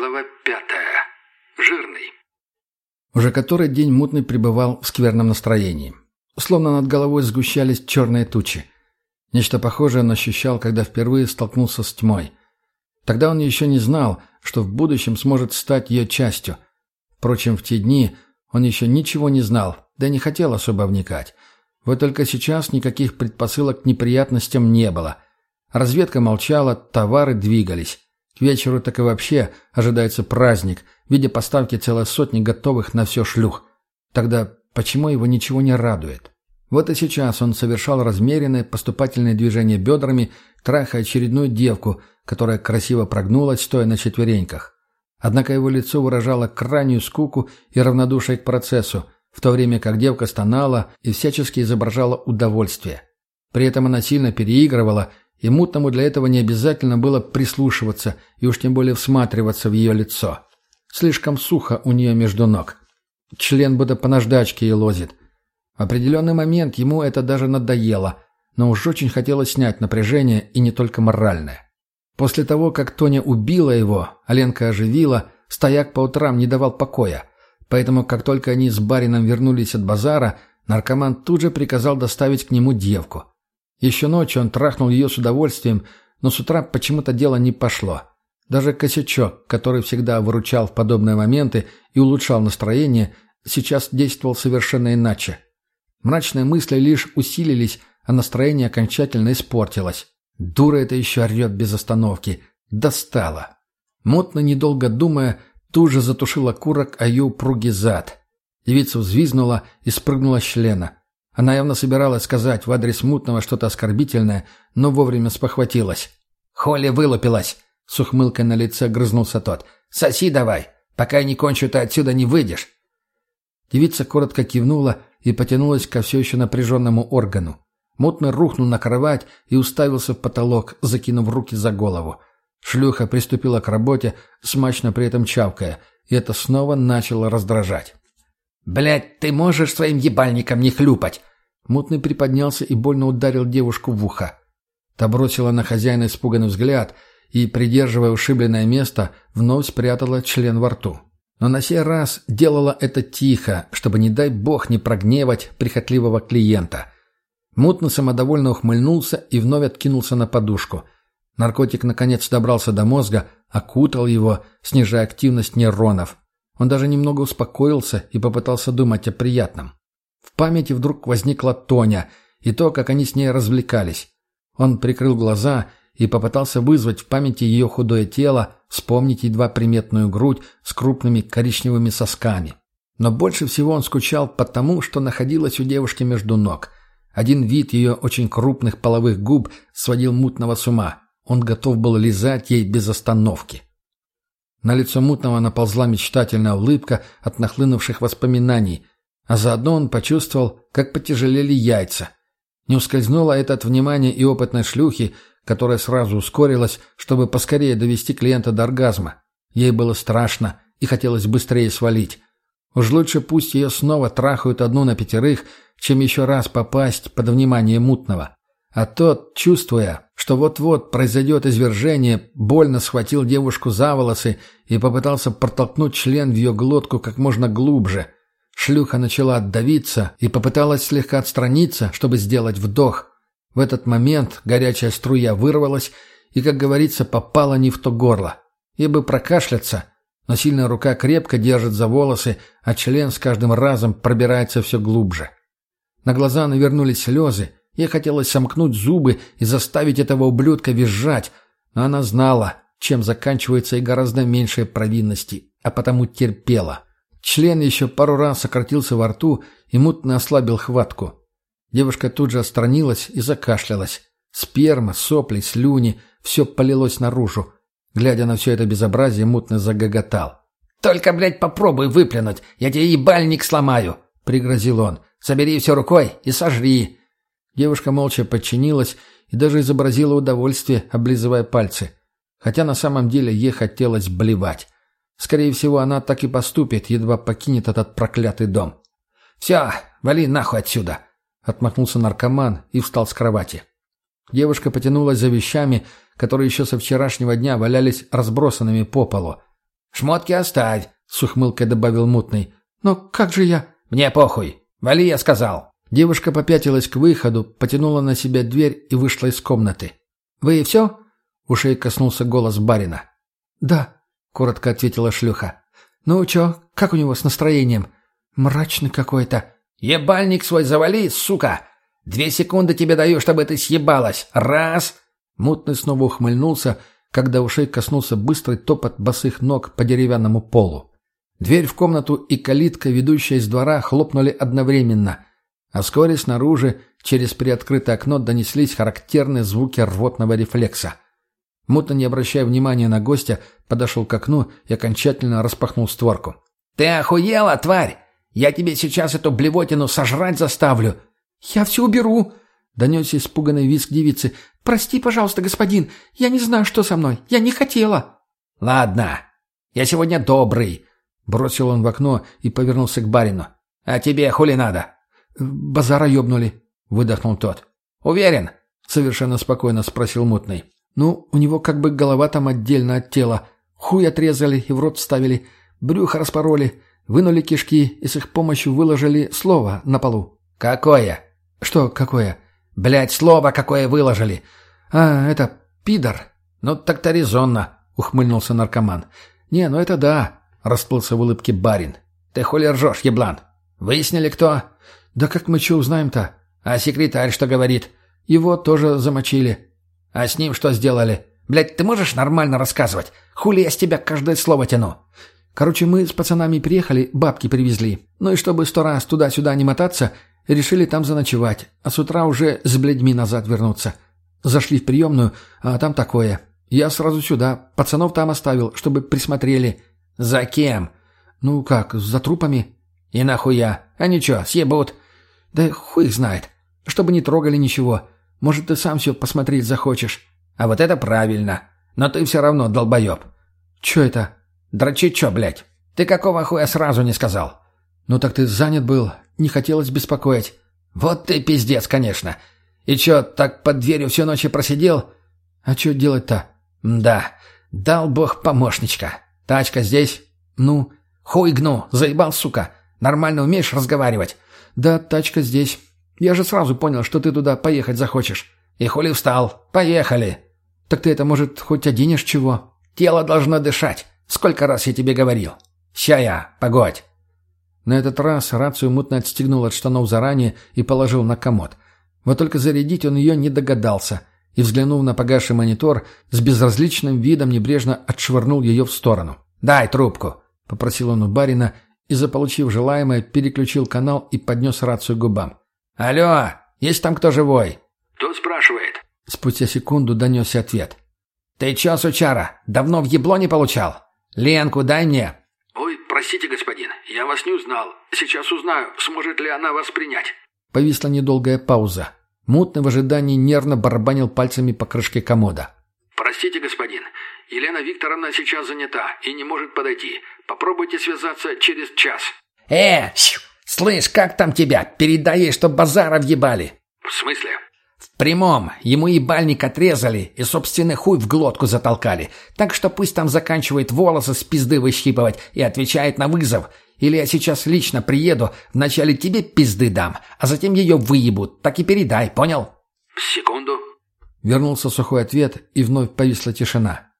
Глава пятая. Жирный. Уже который день Мутный пребывал в скверном настроении. Словно над головой сгущались черные тучи. Нечто похожее он ощущал, когда впервые столкнулся с тьмой. Тогда он еще не знал, что в будущем сможет стать ее частью. Впрочем, в те дни он еще ничего не знал, да и не хотел особо вникать. Вот только сейчас никаких предпосылок к неприятностям не было. Разведка молчала, товары двигались. К вечеру так и вообще ожидается праздник в виде поставки целой сотни готовых на все шлюх. Тогда почему его ничего не радует? Вот и сейчас он совершал размеренные поступательные движения бедрами, трахая очередную девку, которая красиво прогнулась, стоя на четвереньках. Однако его лицо выражало крайнюю скуку и равнодушие к процессу, в то время как девка стонала и всячески изображала удовольствие. При этом она сильно переигрывала, и мутному для этого не обязательно было прислушиваться и уж тем более всматриваться в ее лицо. Слишком сухо у нее между ног. Член будто по наждачке и лозит. В определенный момент ему это даже надоело, но уж очень хотелось снять напряжение и не только моральное. После того, как Тоня убила его, а Ленка оживила, стояк по утрам не давал покоя. Поэтому, как только они с барином вернулись от базара, наркоман тут же приказал доставить к нему девку. Еще ночью он трахнул ее с удовольствием, но с утра почему-то дело не пошло. Даже косячок, который всегда выручал в подобные моменты и улучшал настроение, сейчас действовал совершенно иначе. Мрачные мысли лишь усилились, а настроение окончательно испортилось. Дура это еще орет без остановки. Достала. Мотно, недолго думая, тут же затушила курок о ее упругий зад. Девица взвизгнула и спрыгнула с члена. Она явно собиралась сказать в адрес мутного что-то оскорбительное, но вовремя спохватилась. «Холли вылупилась!» — с ухмылкой на лице грызнулся тот. «Соси давай! Пока я не кончу, ты отсюда не выйдешь!» Девица коротко кивнула и потянулась ко все еще напряженному органу. Мутный рухнул на кровать и уставился в потолок, закинув руки за голову. Шлюха приступила к работе, смачно при этом чавкая, и это снова начало раздражать. «Блядь, ты можешь своим ебальником не хлюпать!» Мутный приподнялся и больно ударил девушку в ухо. Та бросила на хозяина испуганный взгляд и, придерживая ушибленное место, вновь спрятала член во рту. Но на сей раз делала это тихо, чтобы, не дай бог, не прогневать прихотливого клиента. Мутно самодовольно ухмыльнулся и вновь откинулся на подушку. Наркотик наконец добрался до мозга, окутал его, снижая активность нейронов. Он даже немного успокоился и попытался думать о приятном. В памяти вдруг возникла Тоня и то, как они с ней развлекались. Он прикрыл глаза и попытался вызвать в памяти ее худое тело, вспомнить едва приметную грудь с крупными коричневыми сосками. Но больше всего он скучал по тому, что находилось у девушки между ног. Один вид ее очень крупных половых губ сводил мутного с ума. Он готов был лизать ей без остановки. На лицо мутного наползла мечтательная улыбка от нахлынувших воспоминаний, а заодно он почувствовал, как потяжелели яйца. Не ускользнуло это от внимания и опытной шлюхи, которая сразу ускорилась, чтобы поскорее довести клиента до оргазма. Ей было страшно и хотелось быстрее свалить. Уж лучше пусть ее снова трахают одну на пятерых, чем еще раз попасть под внимание мутного. А тот, чувствуя, что вот-вот произойдет извержение, больно схватил девушку за волосы и попытался протолкнуть член в ее глотку как можно глубже. Шлюха начала отдавиться и попыталась слегка отстраниться, чтобы сделать вдох. В этот момент горячая струя вырвалась и, как говорится, попала не в то горло. Ей бы прокашляться, но сильная рука крепко держит за волосы, а член с каждым разом пробирается все глубже. На глаза навернулись слезы, Ей хотелось сомкнуть зубы и заставить этого ублюдка визжать, но она знала, чем заканчивается и гораздо меньшие провинности, а потому терпела. Член еще пару раз сократился во рту и мутно ослабил хватку. Девушка тут же отстранилась и закашлялась. Сперма, сопли, слюни — все полилось наружу. Глядя на все это безобразие, мутно загоготал. «Только, блядь, попробуй выплюнуть, я тебе ебальник сломаю!» — пригрозил он. «Собери все рукой и сожри!» Девушка молча подчинилась и даже изобразила удовольствие, облизывая пальцы. Хотя на самом деле ей хотелось блевать. Скорее всего, она так и поступит, едва покинет этот проклятый дом. «Все, вали нахуй отсюда!» — отмахнулся наркоман и встал с кровати. Девушка потянулась за вещами, которые еще со вчерашнего дня валялись разбросанными по полу. Шмотки оставь, с ухмылкой добавил мутный. Но как же я... Мне похуй. Вали, я сказал. Девушка попятилась к выходу, потянула на себя дверь и вышла из комнаты. «Вы и все?» — ушей коснулся голос барина. «Да», — коротко ответила шлюха. «Ну чё, как у него с настроением? Мрачный какой-то». «Ебальник свой завали, сука! Две секунды тебе даю, чтобы ты съебалась. Раз!» Мутный снова ухмыльнулся, когда ушей коснулся быстрый топот босых ног по деревянному полу. Дверь в комнату и калитка, ведущая из двора, хлопнули одновременно, а вскоре снаружи, через приоткрытое окно, донеслись характерные звуки рвотного рефлекса. Мутно, не обращая внимания на гостя, подошел к окну и окончательно распахнул створку. «Ты охуела, тварь! Я тебе сейчас эту блевотину сожрать заставлю!» «Я все уберу!» — донесся испуганный визг девицы. «Прости, пожалуйста, господин, я не знаю, что со мной. Я не хотела». «Ладно, я сегодня добрый», — бросил он в окно и повернулся к барину. «А тебе хули надо?» «Базара ёбнули», — выдохнул тот. «Уверен?» — совершенно спокойно спросил мутный. «Ну, у него как бы голова там отдельно от тела. Хуй отрезали и в рот вставили, брюхо распороли, вынули кишки и с их помощью выложили слово на полу». «Какое?» «Что какое?» «Блядь, слово какое выложили!» «А, это пидор!» «Ну так-то резонно!» — ухмыльнулся наркоман. «Не, ну это да!» — расплылся в улыбке барин. «Ты хули ржешь, еблан? Выяснили, кто?» «Да как мы что узнаем-то?» «А секретарь что говорит?» «Его тоже замочили». «А с ним что сделали?» «Блядь, ты можешь нормально рассказывать? Хули я с тебя каждое слово тяну?» «Короче, мы с пацанами приехали, бабки привезли. Ну и чтобы сто раз туда-сюда не мотаться, решили там заночевать, а с утра уже с бледьми назад вернуться. Зашли в приемную, а там такое. Я сразу сюда, пацанов там оставил, чтобы присмотрели». «За кем?» «Ну как, за трупами». «И нахуя? Они чё, съебут?» «Да хуй знает. Чтобы не трогали ничего. Может, ты сам все посмотреть захочешь». «А вот это правильно. Но ты все равно долбоеб». «Чё это?» «Дрочи чё, блядь? Ты какого хуя сразу не сказал?» «Ну так ты занят был. Не хотелось беспокоить». «Вот ты пиздец, конечно. И чё, так под дверью всю ночь просидел?» «А чё делать-то?» «Да. Дал бог помощничка. Тачка здесь?» «Ну?» «Хуй гну. Заебал, сука. Нормально умеешь разговаривать?» «Да, тачка здесь. Я же сразу понял, что ты туда поехать захочешь». «И хули встал? Поехали!» «Так ты это, может, хоть оденешь чего?» «Тело должно дышать. Сколько раз я тебе говорил?» «Ща я. Погодь». На этот раз рацию мутно отстегнул от штанов заранее и положил на комод. Вот только зарядить он ее не догадался и, взглянув на погасший монитор, с безразличным видом небрежно отшвырнул ее в сторону. «Дай трубку», — попросил он у барина и, заполучив желаемое, переключил канал и поднес рацию к губам. «Алло, есть там кто живой?» «Кто спрашивает?» Спустя секунду донесся ответ. «Ты чё, сучара, давно в ебло не получал? Ленку дай мне!» «Ой, простите, господин, я вас не узнал. Сейчас узнаю, сможет ли она вас принять». Повисла недолгая пауза. Мутный в ожидании нервно барабанил пальцами по крышке комода. «Простите, господин, Елена Викторовна сейчас занята и не может подойти. Попробуйте связаться через час». «Э, слышь, как там тебя? Передай ей, что базара въебали». «В смысле?» «В прямом. Ему ебальник отрезали и собственный хуй в глотку затолкали. Так что пусть там заканчивает волосы с пизды выщипывать и отвечает на вызов. Или я сейчас лично приеду, вначале тебе пизды дам, а затем ее выебут. Так и передай, понял?» «Секунду». Вернулся сухой ответ, и вновь повисла тишина.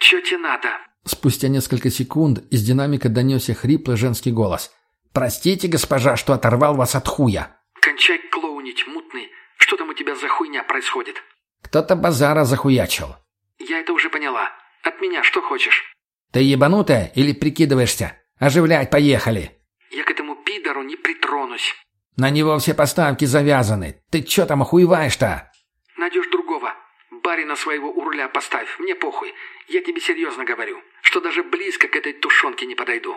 «Чё тебе надо?» Спустя несколько секунд из динамика донесся хриплый женский голос. «Простите, госпожа, что оторвал вас от хуя». «Кончай клоунить, мутный. Что там у тебя за хуйня происходит?» «Кто-то базара захуячил». «Я это уже поняла. От меня что хочешь?» «Ты ебанутая или прикидываешься? Оживлять, поехали!» «Я к этому пидору не притронусь». «На него все поставки завязаны. Ты чё там охуеваешь-то?» «Найдешь другого. Барина своего у руля поставь. Мне похуй. Я тебе серьезно говорю, что даже близко к этой тушенке не подойду».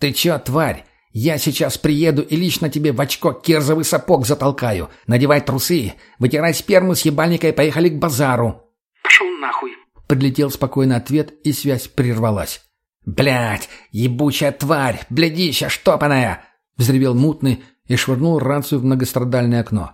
«Ты чё, тварь? Я сейчас приеду и лично тебе в очко кирзовый сапог затолкаю. Надевай трусы, вытирай сперму с ебальника и поехали к базару». «Пошел нахуй». Прилетел спокойно ответ, и связь прервалась. «Блядь, ебучая тварь, блядища штопаная!» Взревел мутный и швырнул рацию в многострадальное окно.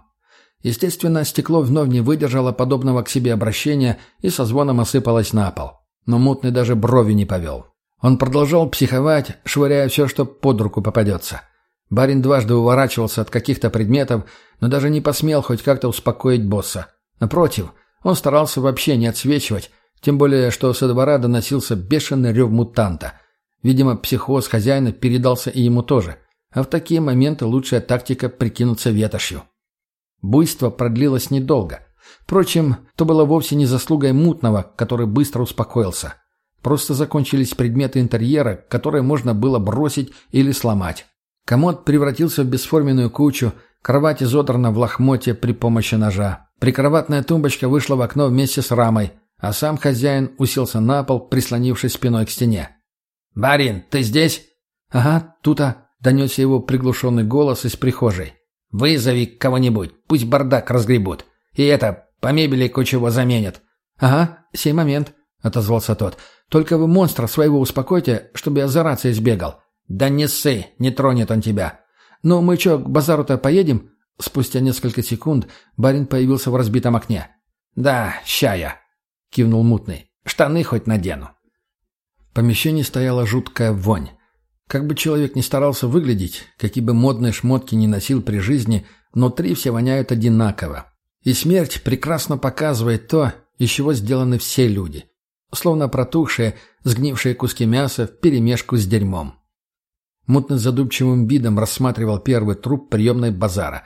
Естественно, стекло вновь не выдержало подобного к себе обращения и со звоном осыпалось на пол. Но мутный даже брови не повел. Он продолжал психовать, швыряя все, что под руку попадется. Барин дважды уворачивался от каких-то предметов, но даже не посмел хоть как-то успокоить босса. Напротив, он старался вообще не отсвечивать, тем более, что со двора доносился бешеный рев мутанта. Видимо, психоз хозяина передался и ему тоже. А в такие моменты лучшая тактика – прикинуться ветошью. Буйство продлилось недолго. Впрочем, то было вовсе не заслугой мутного, который быстро успокоился. Просто закончились предметы интерьера, которые можно было бросить или сломать. Комод превратился в бесформенную кучу, кровать изодрана в лохмотье при помощи ножа. Прикроватная тумбочка вышла в окно вместе с рамой, а сам хозяин уселся на пол, прислонившись спиной к стене. «Барин, ты здесь?» «Ага, тут-то», — донесся его приглушенный голос из прихожей. «Вызови кого-нибудь, пусть бардак разгребут. И это, по мебели кое-чего заменят». «Ага, сей момент», — отозвался тот. Только вы монстра своего успокойте, чтобы я за рацией сбегал». «Да не ссы, не тронет он тебя». «Ну, мы чё, к базару-то поедем?» Спустя несколько секунд барин появился в разбитом окне. «Да, ща я», — кивнул мутный. «Штаны хоть надену». В помещении стояла жуткая вонь. Как бы человек ни старался выглядеть, какие бы модные шмотки ни носил при жизни, внутри все воняют одинаково. И смерть прекрасно показывает то, из чего сделаны все люди словно протухшие, сгнившие куски мяса вперемешку с дерьмом. Мутно задумчивым видом рассматривал первый труп приемной базара.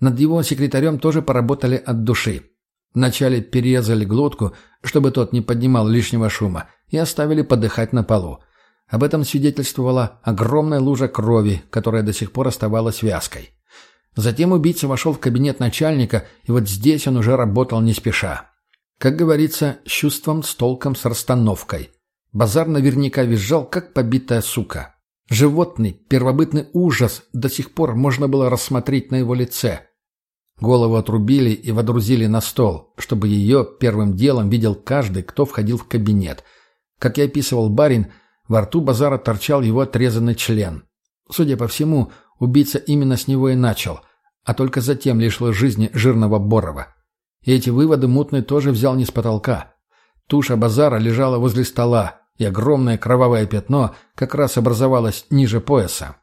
Над его секретарем тоже поработали от души. Вначале перерезали глотку, чтобы тот не поднимал лишнего шума, и оставили подыхать на полу. Об этом свидетельствовала огромная лужа крови, которая до сих пор оставалась вязкой. Затем убийца вошел в кабинет начальника, и вот здесь он уже работал не спеша. Как говорится, с чувством, с толком, с расстановкой. Базар наверняка визжал, как побитая сука. Животный, первобытный ужас до сих пор можно было рассмотреть на его лице. Голову отрубили и водрузили на стол, чтобы ее первым делом видел каждый, кто входил в кабинет. Как и описывал барин, во рту базара торчал его отрезанный член. Судя по всему, убийца именно с него и начал, а только затем лишил жизни жирного Борова. И эти выводы Мутный тоже взял не с потолка. Туша базара лежала возле стола, и огромное кровавое пятно как раз образовалось ниже пояса.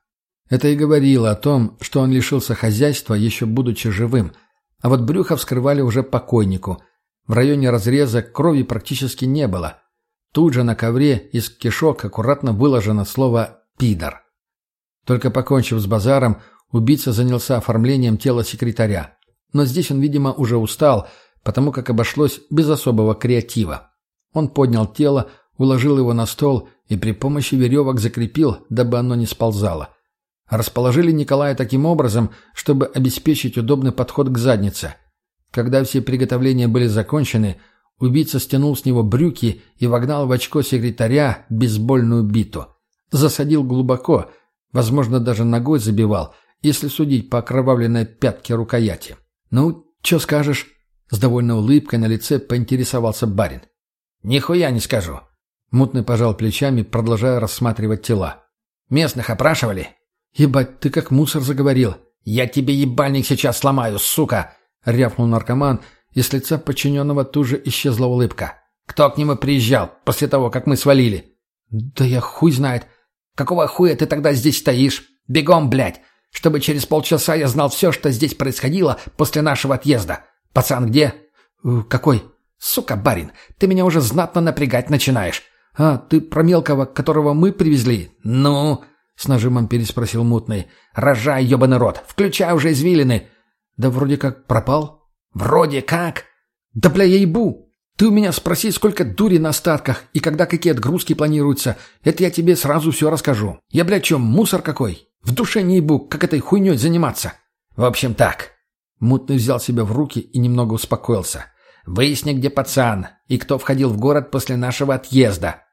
Это и говорило о том, что он лишился хозяйства, еще будучи живым. А вот брюхо вскрывали уже покойнику. В районе разреза крови практически не было. Тут же на ковре из кишок аккуратно выложено слово «пидор». Только покончив с базаром, убийца занялся оформлением тела секретаря. Но здесь он, видимо, уже устал, потому как обошлось без особого креатива. Он поднял тело, уложил его на стол и при помощи веревок закрепил, дабы оно не сползало. Расположили Николая таким образом, чтобы обеспечить удобный подход к заднице. Когда все приготовления были закончены, убийца стянул с него брюки и вогнал в очко секретаря бейсбольную биту. Засадил глубоко, возможно, даже ногой забивал, если судить по окровавленной пятке рукояти. «Ну, что скажешь?» С довольной улыбкой на лице поинтересовался барин. «Нихуя не скажу». Мутный пожал плечами, продолжая рассматривать тела. «Местных опрашивали?» «Ебать, ты как мусор заговорил». «Я тебе ебальник сейчас сломаю, сука!» — рявкнул наркоман, и с лица подчиненного тут же исчезла улыбка. «Кто к нему приезжал после того, как мы свалили?» «Да я хуй знает». «Какого хуя ты тогда здесь стоишь? Бегом, блядь! Чтобы через полчаса я знал все, что здесь происходило после нашего отъезда. Пацан где?» «Э, «Какой?» «Сука, барин, ты меня уже знатно напрягать начинаешь». «А, ты про мелкого, которого мы привезли?» «Ну?» — с нажимом переспросил мутный. «Рожай, ебаный рот! Включай уже извилины!» «Да вроде как пропал». «Вроде как?» «Да бля, я ебу! Ты у меня спроси, сколько дури на остатках и когда какие отгрузки планируются. Это я тебе сразу все расскажу. Я, бля, чем, мусор какой? В душе не ебу, как этой хуйней заниматься. В общем так. Мутный взял себя в руки и немного успокоился. Выясни, где пацан и кто входил в город после нашего отъезда.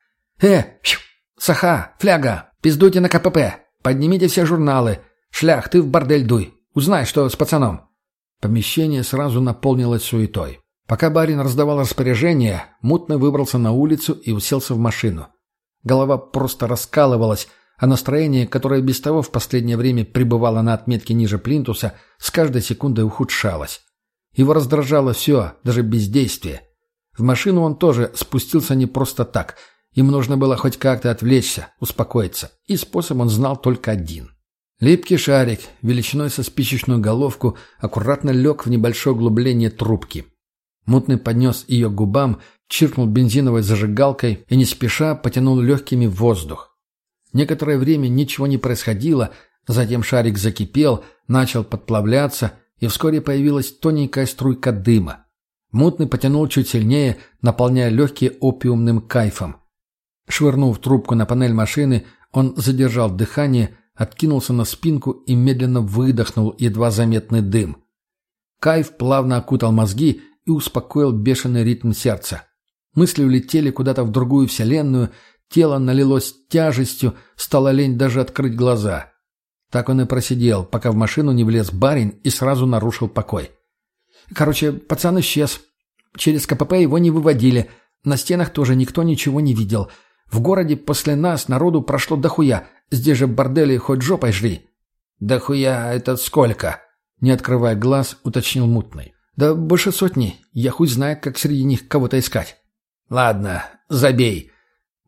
Э, фью, Саха, фляга, пиздуйте на КПП. Поднимите все журналы. Шлях, ты в бордель дуй. Узнай, что с пацаном. Помещение сразу наполнилось суетой. Пока барин раздавал распоряжение, мутно выбрался на улицу и уселся в машину. Голова просто раскалывалась, а настроение, которое без того в последнее время пребывало на отметке ниже плинтуса, с каждой секундой ухудшалось. Его раздражало все, даже бездействие. В машину он тоже спустился не просто так. Им нужно было хоть как-то отвлечься, успокоиться. И способ он знал только один. Липкий шарик, величиной со спичечную головку, аккуратно лег в небольшое углубление трубки. Мутный поднес ее к губам, чиркнул бензиновой зажигалкой и не спеша потянул легкими воздух. Некоторое время ничего не происходило, затем шарик закипел, начал подплавляться, и вскоре появилась тоненькая струйка дыма. Мутный потянул чуть сильнее, наполняя легкие опиумным кайфом. Швырнув трубку на панель машины, он задержал дыхание, откинулся на спинку и медленно выдохнул едва заметный дым. Кайф плавно окутал мозги и успокоил бешеный ритм сердца. Мысли улетели куда-то в другую вселенную, тело налилось тяжестью, стало лень даже открыть глаза. Так он и просидел, пока в машину не влез барин и сразу нарушил покой. Короче, пацан исчез. Через КПП его не выводили. На стенах тоже никто ничего не видел. В городе после нас народу прошло дохуя. Здесь же бордели хоть жопой жри. «Дохуя это сколько?» Не открывая глаз, уточнил мутный. «Да больше сотни. Я хуй знает, как среди них кого-то искать». «Ладно, забей».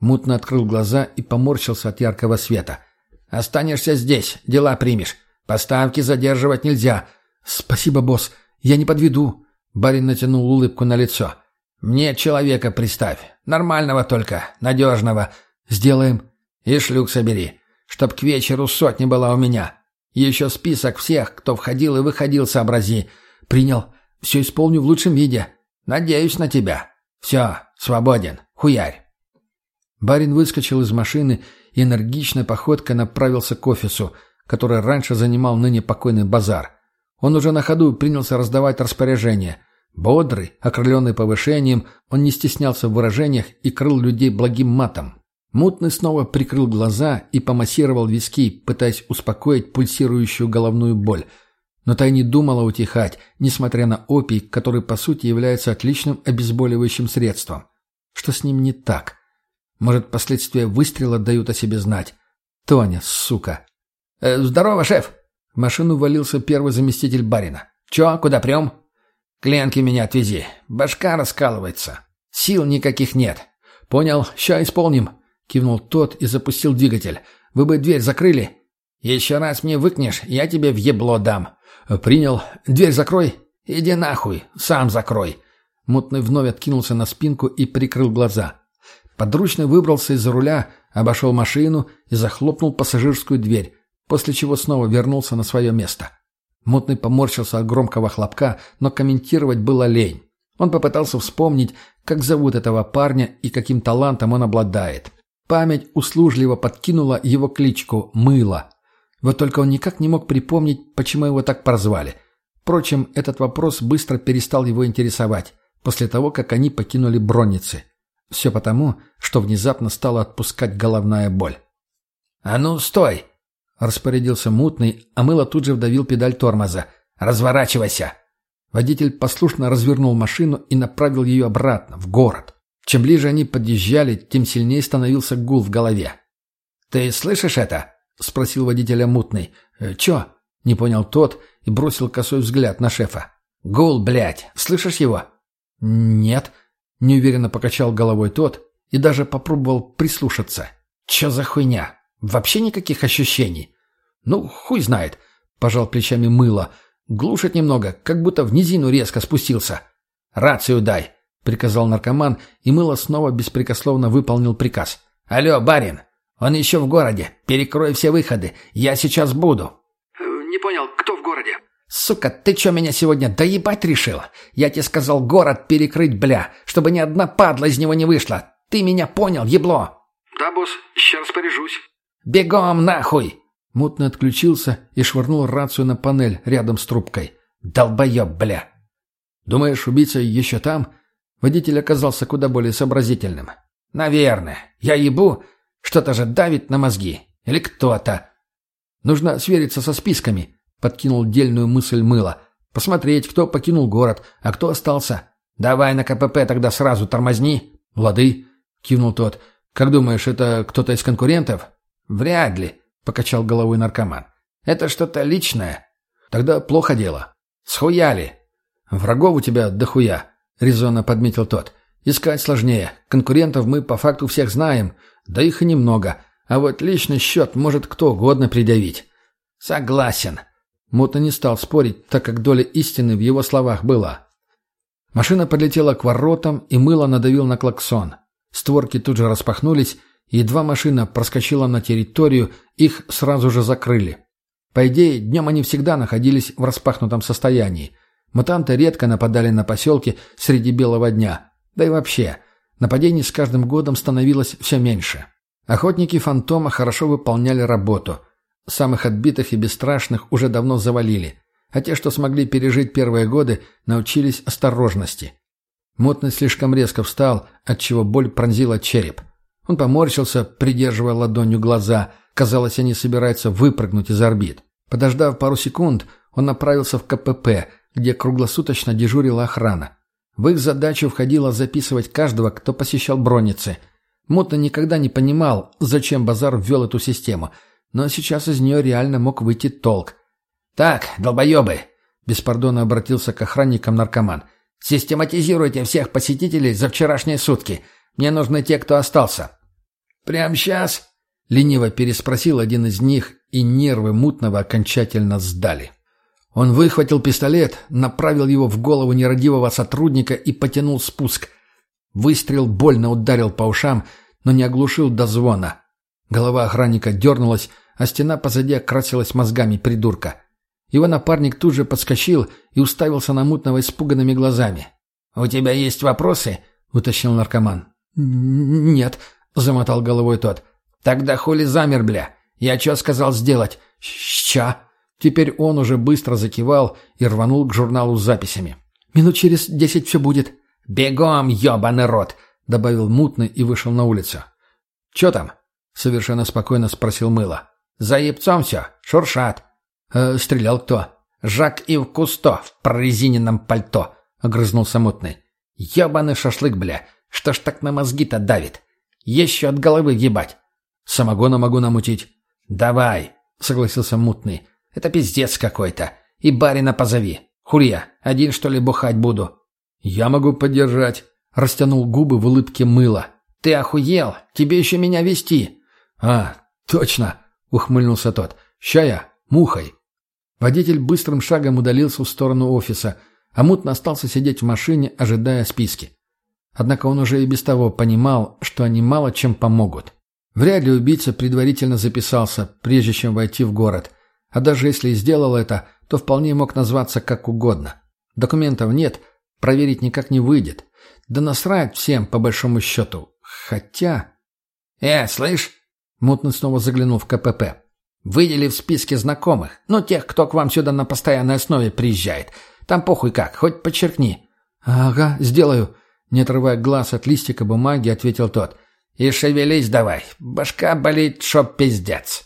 Мутно открыл глаза и поморщился от яркого света. «Останешься здесь, дела примешь. Поставки задерживать нельзя». «Спасибо, босс. Я не подведу». Барин натянул улыбку на лицо. «Мне человека приставь. Нормального только, надежного. Сделаем. И шлюк собери. Чтоб к вечеру сотни была у меня. Еще список всех, кто входил и выходил, сообрази. Принял. Все исполню в лучшем виде. Надеюсь на тебя. Все, свободен. Хуярь». Барин выскочил из машины и энергичной походкой направился к офису, который раньше занимал ныне покойный базар. Он уже на ходу принялся раздавать распоряжения. Бодрый, окрыленный повышением, он не стеснялся в выражениях и крыл людей благим матом. Мутный снова прикрыл глаза и помассировал виски, пытаясь успокоить пульсирующую головную боль. Но та и не думала утихать, несмотря на опий, который по сути является отличным обезболивающим средством. Что с ним не так? Может, последствия выстрела дают о себе знать? Тоня, сука. «Э, «Здорово, шеф!» В машину валился первый заместитель барина. «Чё, куда прям?» «Кленки меня отвези. Башка раскалывается. Сил никаких нет». «Понял. Ща исполним», — кивнул тот и запустил двигатель. «Вы бы дверь закрыли?» «Еще раз мне выкнешь, я тебе в ебло дам». «Принял. Дверь закрой». «Иди нахуй. Сам закрой». Мутный вновь откинулся на спинку и прикрыл глаза. Подручный выбрался из-за руля, обошел машину и захлопнул пассажирскую дверь, после чего снова вернулся на свое место. Мутный поморщился от громкого хлопка, но комментировать было лень. Он попытался вспомнить, как зовут этого парня и каким талантом он обладает. Память услужливо подкинула его кличку «Мыло». Вот только он никак не мог припомнить, почему его так прозвали. Впрочем, этот вопрос быстро перестал его интересовать, после того, как они покинули бронницы. Все потому, что внезапно стала отпускать головная боль. «А ну, стой!» Распорядился мутный, а мыло тут же вдавил педаль тормоза. «Разворачивайся!» Водитель послушно развернул машину и направил ее обратно, в город. Чем ближе они подъезжали, тем сильнее становился гул в голове. «Ты слышишь это?» — спросил водителя мутный. «Э, «Чё?» — не понял тот и бросил косой взгляд на шефа. «Гул, блядь! Слышишь его?» «Нет», — неуверенно покачал головой тот и даже попробовал прислушаться. «Чё за хуйня? Вообще никаких ощущений. Ну, хуй знает, пожал плечами мыло. Глушит немного, как будто в низину резко спустился. Рацию дай, приказал наркоман, и мыло снова беспрекословно выполнил приказ. Алло, барин, он еще в городе. Перекрой все выходы. Я сейчас буду. Э, не понял, кто в городе? «Сука, ты чё меня сегодня доебать решил? Я тебе сказал город перекрыть, бля, чтобы ни одна падла из него не вышла. Ты меня понял, ебло?» «Да, босс, сейчас распоряжусь». «Бегом нахуй!» Мутный отключился и швырнул рацию на панель рядом с трубкой. «Долбоеб, бля!» «Думаешь, убийца еще там?» Водитель оказался куда более сообразительным. «Наверное. Я ебу. Что-то же давит на мозги. Или кто-то». «Нужно свериться со списками», — подкинул дельную мысль мыла. «Посмотреть, кто покинул город, а кто остался. Давай на КПП тогда сразу тормозни». «Лады», — кивнул тот. «Как думаешь, это кто-то из конкурентов?» «Вряд ли», — покачал головой наркоман. «Это что-то личное». «Тогда плохо дело». «Схуяли». «Врагов у тебя дохуя», — резонно подметил тот. Искать сложнее. Конкурентов мы по факту всех знаем, да их и немного. А вот личный счет может кто угодно предъявить. Согласен. Мутно не стал спорить, так как доля истины в его словах была. Машина подлетела к воротам, и мыло надавил на клаксон. Створки тут же распахнулись, и едва машина проскочила на территорию, их сразу же закрыли. По идее, днем они всегда находились в распахнутом состоянии. Мутанты редко нападали на поселки среди белого дня. Да и вообще, нападений с каждым годом становилось все меньше. Охотники «Фантома» хорошо выполняли работу. Самых отбитых и бесстрашных уже давно завалили. А те, что смогли пережить первые годы, научились осторожности. Мутный слишком резко встал, отчего боль пронзила череп. Он поморщился, придерживая ладонью глаза. Казалось, они собираются выпрыгнуть из орбит. Подождав пару секунд, он направился в КПП, где круглосуточно дежурила охрана. В их задачу входило записывать каждого, кто посещал бронницы. Мутно никогда не понимал, зачем Базар ввел эту систему, но сейчас из нее реально мог выйти толк. «Так, долбоебы!» – беспардонно обратился к охранникам наркоман. «Систематизируйте всех посетителей за вчерашние сутки. Мне нужны те, кто остался». «Прямо сейчас?» — лениво переспросил один из них, и нервы мутного окончательно сдали. Он выхватил пистолет, направил его в голову нерадивого сотрудника и потянул спуск. Выстрел больно ударил по ушам, но не оглушил до звона. Голова охранника дернулась, а стена позади окрасилась мозгами придурка. Его напарник тут же подскочил и уставился на мутного испуганными глазами. «У тебя есть вопросы?» — уточнил наркоман. «Нет», — замотал головой тот. «Тогда хули замер, бля? Я что сказал сделать?» «Ща!» Теперь он уже быстро закивал и рванул к журналу с записями. «Минут через десять все будет». «Бегом, ебаный рот!» — добавил мутный и вышел на улицу. «Че там?» — совершенно спокойно спросил Мыло. «За ебцом все. Шуршат». «Э, «Стрелял кто?» «Жак Ив Кусто в прорезиненном пальто», — огрызнулся мутный. «Ебаный шашлык, бля. Что ж так на мозги-то давит? Еще от головы ебать». «Самогона могу намутить». «Давай», — согласился мутный. Это пиздец какой-то. И барина позови. Хурья, один что ли бухать буду?» «Я могу поддержать», — растянул губы в улыбке мыла. «Ты охуел? Тебе еще меня вести?» «А, точно», — ухмыльнулся тот. «Ща я, мухой». Водитель быстрым шагом удалился в сторону офиса, а мутно остался сидеть в машине, ожидая списки. Однако он уже и без того понимал, что они мало чем помогут. Вряд ли убийца предварительно записался, прежде чем войти в город. А даже если и сделал это, то вполне мог назваться как угодно. Документов нет, проверить никак не выйдет. Да насрать всем, по большому счету. Хотя... «Э, слышь?» Мутный снова заглянул в КПП. «Выдели в списке знакомых. Ну, тех, кто к вам сюда на постоянной основе приезжает. Там похуй как, хоть подчеркни». «Ага, сделаю», — не отрывая глаз от листика бумаги, ответил тот. «И шевелись давай. Башка болит, шо пиздец».